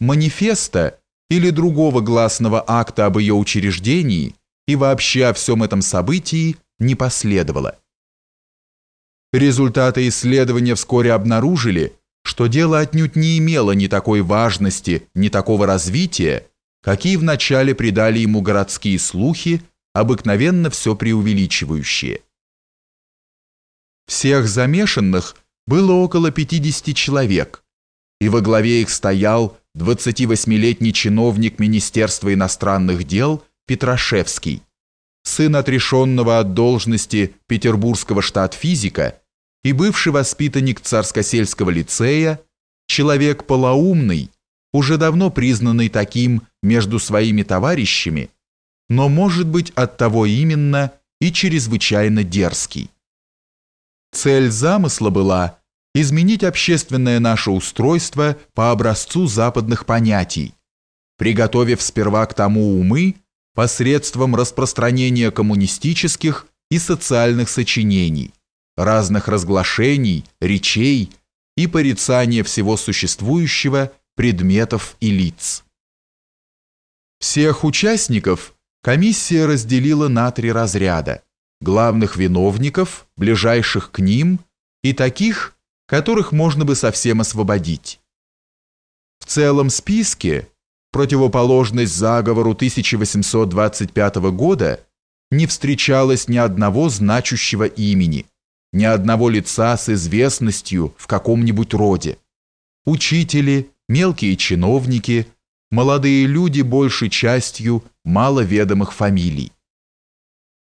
манифеста или другого гласного акта об ее учреждении и вообще о всем этом событии не последовало. Результаты исследования вскоре обнаружили, что дело отнюдь не имело ни такой важности, ни такого развития, какие вначале придали ему городские слухи, обыкновенно все преувеличивающие. Всех замешанных было около 50 человек, и во главе их стоял 28-летний чиновник Министерства иностранных дел Петрашевский, сын отрешенного от должности петербургского штат-физика и бывший воспитанник царско-сельского лицея, человек полоумный, уже давно признанный таким между своими товарищами, но, может быть, от того именно и чрезвычайно дерзкий. Цель замысла была изменить общественное наше устройство по образцу западных понятий, приготовив сперва к тому умы посредством распространения коммунистических и социальных сочинений, разных разглашений, речей и порицания всего существующего, предметов и лиц. Всех участников комиссия разделила на три разряда – главных виновников, ближайших к ним и таких, которых можно бы совсем освободить. В целом списке противоположность заговору 1825 года не встречалось ни одного значущего имени, ни одного лица с известностью в каком-нибудь роде. Учители, мелкие чиновники, молодые люди большей частью маловедомых фамилий.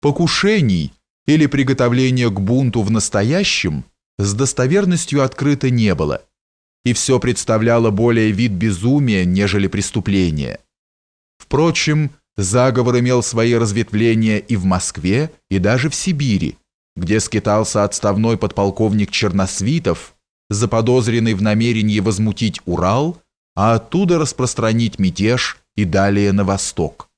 Покушений или приготовления к бунту в настоящем с достоверностью открыто не было, и все представляло более вид безумия, нежели преступления. Впрочем, заговор имел свои разветвления и в Москве, и даже в Сибири, где скитался отставной подполковник Черносвитов, заподозренный в намерении возмутить Урал, а оттуда распространить мятеж и далее на восток.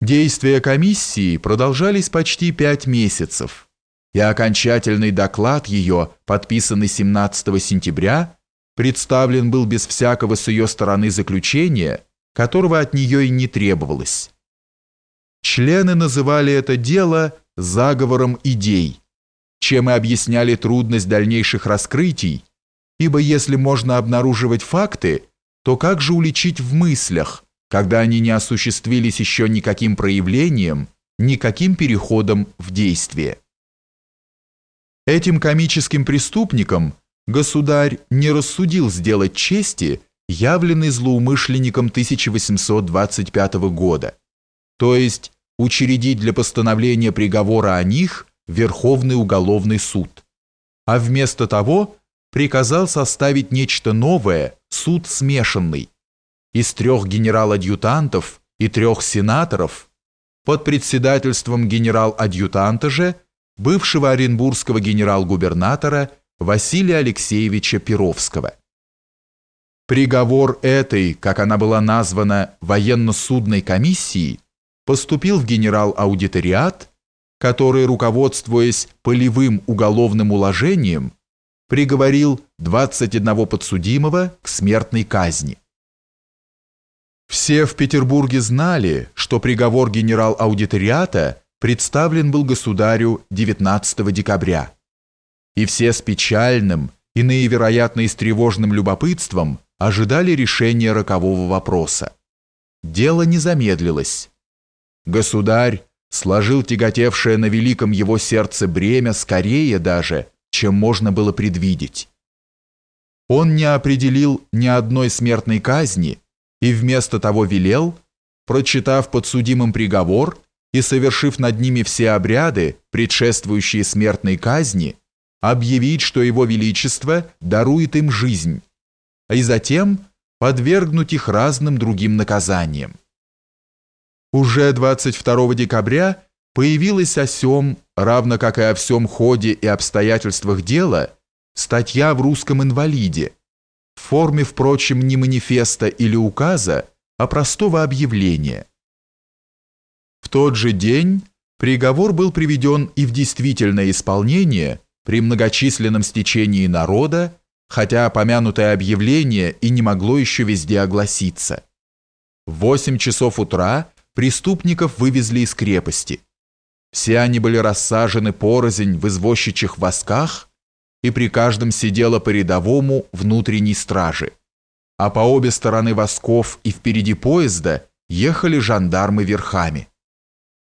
Действия комиссии продолжались почти пять месяцев, и окончательный доклад ее, подписанный 17 сентября, представлен был без всякого с ее стороны заключения, которого от нее и не требовалось. Члены называли это дело заговором идей, чем и объясняли трудность дальнейших раскрытий, ибо если можно обнаруживать факты, то как же уличить в мыслях, когда они не осуществились еще никаким проявлением, никаким переходом в действие. Этим комическим преступникам государь не рассудил сделать чести, явленный злоумышленником 1825 года, то есть учредить для постановления приговора о них Верховный уголовный суд, а вместо того приказал составить нечто новое, суд смешанный, из трех генерал-адъютантов и трех сенаторов под председательством генерал-адъютанта же бывшего оренбургского генерал-губернатора Василия Алексеевича Перовского. Приговор этой, как она была названа, военно-судной комиссии, поступил в генерал-аудиториат, который, руководствуясь полевым уголовным уложением, приговорил 21 подсудимого к смертной казни. Все в Петербурге знали, что приговор генерал-аудиториата представлен был государю 19 декабря. И все с печальным, и наивероятно и с тревожным любопытством ожидали решения рокового вопроса. Дело не замедлилось. Государь сложил тяготевшее на великом его сердце бремя скорее даже, чем можно было предвидеть. Он не определил ни одной смертной казни, и вместо того велел, прочитав подсудимым приговор и совершив над ними все обряды, предшествующие смертной казни, объявить, что его величество дарует им жизнь, и затем подвергнуть их разным другим наказаниям. Уже 22 декабря появилась о сём, равно как и о всем ходе и обстоятельствах дела, статья в «Русском инвалиде», в форме, впрочем, не манифеста или указа, а простого объявления. Тот же день приговор был приведен и в действительное исполнение при многочисленном стечении народа хотя помянутое объявление и не могло еще везде огласиться. В 8 часов утра преступников вывезли из крепости. Все они были рассажены порознь в извозчичьих восках, и при каждом сидела по рядовому внутренней стражи. А по обе стороны восков и впереди поезда ехали жандармы верхами.